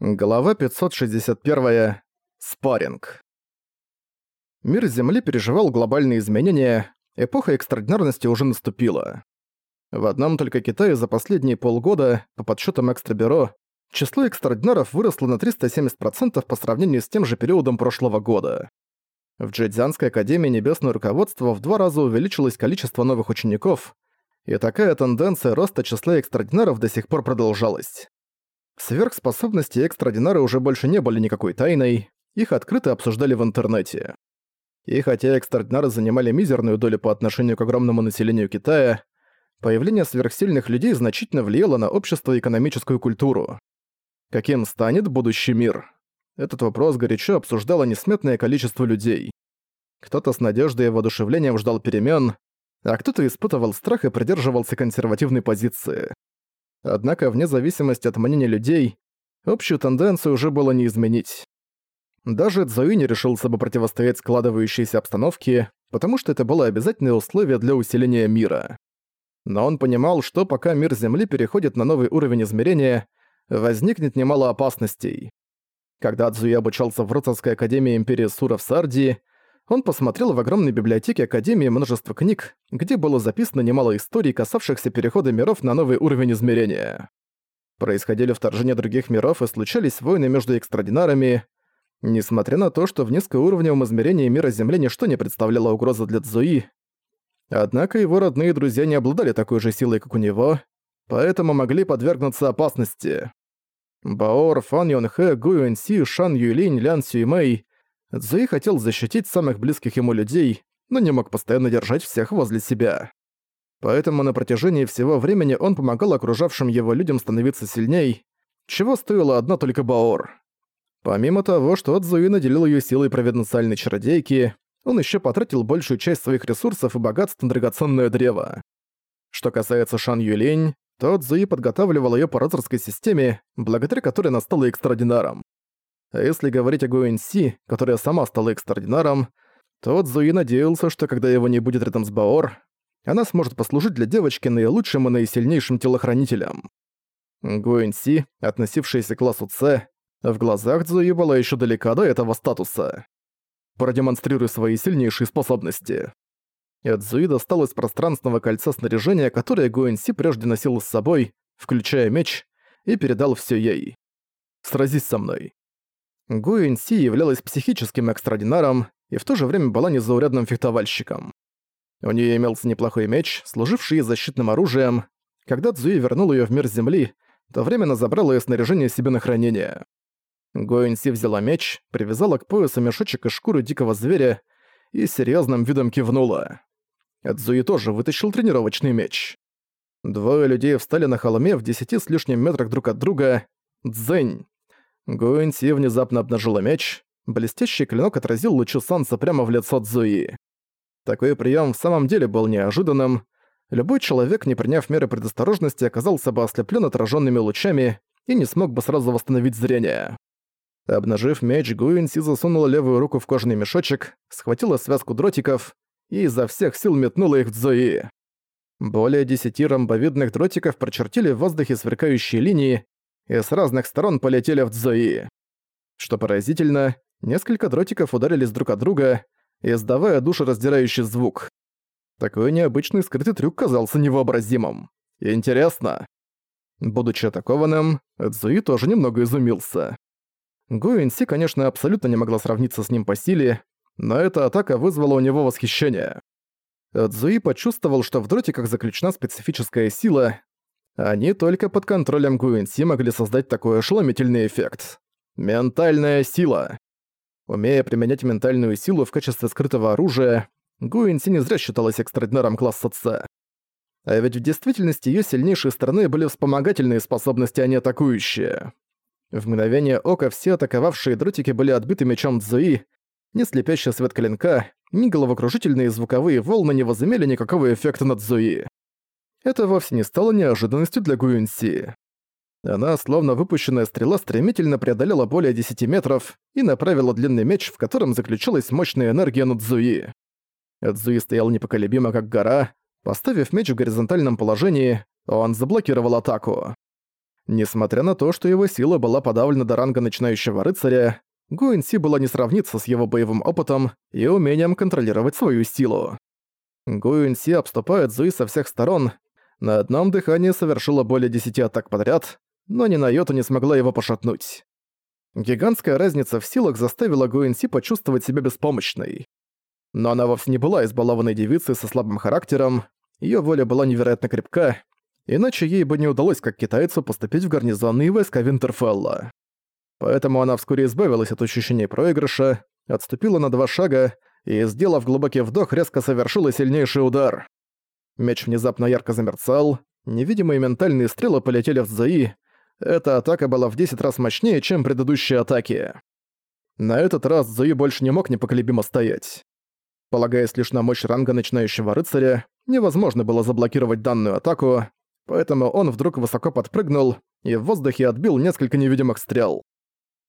Глава 561. Спарринг. Мир Земли переживал глобальные изменения, эпоха экстраординарности уже наступила. В одном только Китае за последние полгода, по подсчетам Экстрабюро, число экстраординаров выросло на 370% по сравнению с тем же периодом прошлого года. В Джэцзянской академии небесного руководства в два раза увеличилось количество новых учеников, и такая тенденция роста числа экстраординаров до сих пор продолжалась. Сверхспособности экстрадинары уже больше не были никакой тайной, их открыто обсуждали в интернете. И хотя экстрадинары занимали мизерную долю по отношению к огромному населению Китая, появление сверхсильных людей значительно влияло на общество и экономическую культуру. Каким станет будущий мир? Этот вопрос горячо обсуждало несметное количество людей. Кто-то с надеждой и воодушевлением ждал перемен, а кто-то испытывал страх и придерживался консервативной позиции. Однако, вне зависимости от мнения людей, общую тенденцию уже было не изменить. Даже Цзуи не решился бы противостоять складывающейся обстановке, потому что это было обязательное условие для усиления мира. Но он понимал, что пока мир Земли переходит на новый уровень измерения, возникнет немало опасностей. Когда Цзуи обучался в Роцовской академии Империи Сура в Сардии, он посмотрел в огромной библиотеке Академии множество книг, где было записано немало историй, касавшихся перехода миров на новый уровень измерения. Происходили вторжения других миров и случались войны между экстрадинарами. Несмотря на то, что в низкоуровневом измерении мира Земли ничто не представляло угрозы для Цзуи, однако его родные друзья не обладали такой же силой, как у него, поэтому могли подвергнуться опасности. Баор, Фан Йонхэ, Гу Юньси, Шан Юйлинь, Лян Сюймэй Цзуи хотел защитить самых близких ему людей, но не мог постоянно держать всех возле себя. Поэтому на протяжении всего времени он помогал окружавшим его людям становиться сильней, чего стоило одна только Баор. Помимо того, что Цзуи наделил ее силой провиденциальной чародейки, он еще потратил большую часть своих ресурсов и богатств на драгоценное древо. Что касается Шан Юлень, то Цзуи подготавливал ее по рыцарской системе, благодаря которой она стала экстраординаром. А если говорить о Гуэнси, которая сама стала экстраординаром, то Цзуи надеялся, что когда его не будет рядом с Баор, она сможет послужить для девочки наилучшим и наисильнейшим телохранителем. Гуэнси, относившаяся к классу С, в глазах Цзуи была еще далека до этого статуса. Продемонстрируй свои сильнейшие способности. И Цзуи достал из пространственного кольца снаряжение, которое Гуэнси прежде носил с собой, включая меч, и передал все ей. «Сразись со мной». Гуэнси являлась психическим экстраординаром и в то же время была незаурядным фехтовальщиком. У нее имелся неплохой меч, служивший ей защитным оружием. Когда Цзуи вернул ее в мир Земли, то временно забрал ее снаряжение себе на хранение. Гуэнси взяла меч, привязала к поясу мешочек из шкуры дикого зверя и серьезным видом кивнула. Цзуи тоже вытащил тренировочный меч. Двое людей встали на холме в десяти с лишним метрах друг от друга. Дзэнь. Гуэнси внезапно обнажила меч. Блестящий клинок отразил лучи солнца прямо в лицо Цзуи. Такой прием в самом деле был неожиданным. Любой человек, не приняв меры предосторожности, оказался бы ослеплен отраженными лучами и не смог бы сразу восстановить зрение. Обнажив меч, Гуинси засунула левую руку в кожаный мешочек, схватила связку дротиков и изо всех сил метнула их в Цзуи. Более десяти ромбовидных дротиков прочертили в воздухе сверкающие линии, и с разных сторон полетели в Цзои. Что поразительно, несколько дротиков ударились друг от друга, издавая душераздирающий звук. Такой необычный скрытый трюк казался невообразимым. Интересно. Будучи атакованным, Цзуи тоже немного изумился. Гуинси, конечно, абсолютно не могла сравниться с ним по силе, но эта атака вызвала у него восхищение. Цзуи почувствовал, что в дротиках заключена специфическая сила, они только под контролем Гуинси могли создать такой ошеломительный эффект. Ментальная сила. Умея применять ментальную силу в качестве скрытого оружия, Гуинси не зря считалась экстраординаром класса С. А ведь в действительности ее сильнейшие стороны были вспомогательные способности, а не атакующие. В мгновение ока все атаковавшие дротики были отбиты мечом Цзуи, ни слепящий свет клинка, ни головокружительные звуковые волны не возымели никакого эффекта на Цзуи это вовсе не стало неожиданностью для Гуинси. Она, словно выпущенная стрела, стремительно преодолела более 10 метров и направила длинный меч, в котором заключалась мощная энергия на Цзуи. Цзуи стоял непоколебимо, как гора. Поставив меч в горизонтальном положении, он заблокировал атаку. Несмотря на то, что его сила была подавлена до ранга начинающего рыцаря, Гуэнси было не сравниться с его боевым опытом и умением контролировать свою силу. Гуэнси обступает Зуи со всех сторон, на одном дыхании совершила более десяти атак подряд, но ни на йоту не смогла его пошатнуть. Гигантская разница в силах заставила Гуэнси почувствовать себя беспомощной. Но она вовсе не была избалованной девицей со слабым характером, её воля была невероятно крепка, иначе ей бы не удалось как китайцу поступить в гарнизонные войска Винтерфелла. Поэтому она вскоре избавилась от ощущения проигрыша, отступила на два шага и, сделав глубокий вдох, резко совершила сильнейший удар. Меч внезапно ярко замерцал, невидимые ментальные стрелы полетели в Зои. Эта атака была в 10 раз мощнее, чем предыдущие атаки. На этот раз Зои больше не мог непоколебимо стоять. Полагаясь лишь на мощь ранга начинающего рыцаря, невозможно было заблокировать данную атаку, поэтому он вдруг высоко подпрыгнул и в воздухе отбил несколько невидимых стрел.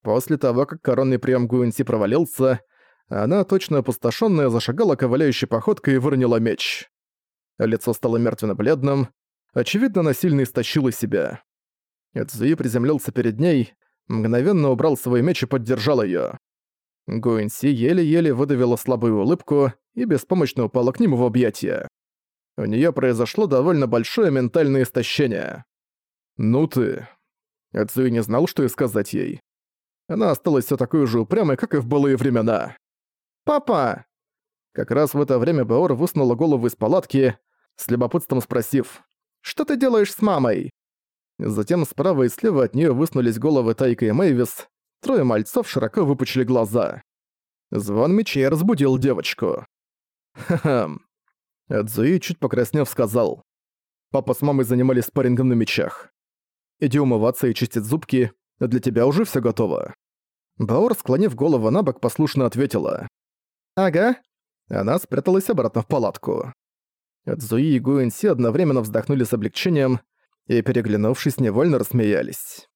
После того, как коронный прием Гуэнси провалился, она, точно опустошенная, зашагала ковыляющей походкой и выронила меч. Лицо стало мертвенно-бледным, очевидно, насильно истощило себя. Эцзуи приземлился перед ней, мгновенно убрал свой меч и поддержал её. Гуэнси еле-еле выдавила слабую улыбку и беспомощно упала к нему в объятия. У неё произошло довольно большое ментальное истощение. «Ну ты...» Эцуи не знал, что и сказать ей. Она осталась всё такой же упрямой, как и в былые времена. «Папа!» Как раз в это время Беор высунула голову из палатки, с любопытством спросив, «Что ты делаешь с мамой?» Затем справа и слева от неё высунулись головы Тайка и Мэйвис, Трое мальцов широко выпучили глаза. Звон мечей разбудил девочку. «Ха-ха». Эдзуи, чуть покраснев, сказал. «Папа с мамой занимались спаррингом на мечах. Иди умываться и чистить зубки, для тебя уже все готово». Баор, склонив голову на бок, послушно ответила. «Ага». Она спряталась обратно в палатку. Эдзуи и Гуэнси одновременно вздохнули с облегчением и, переглянувшись, невольно рассмеялись.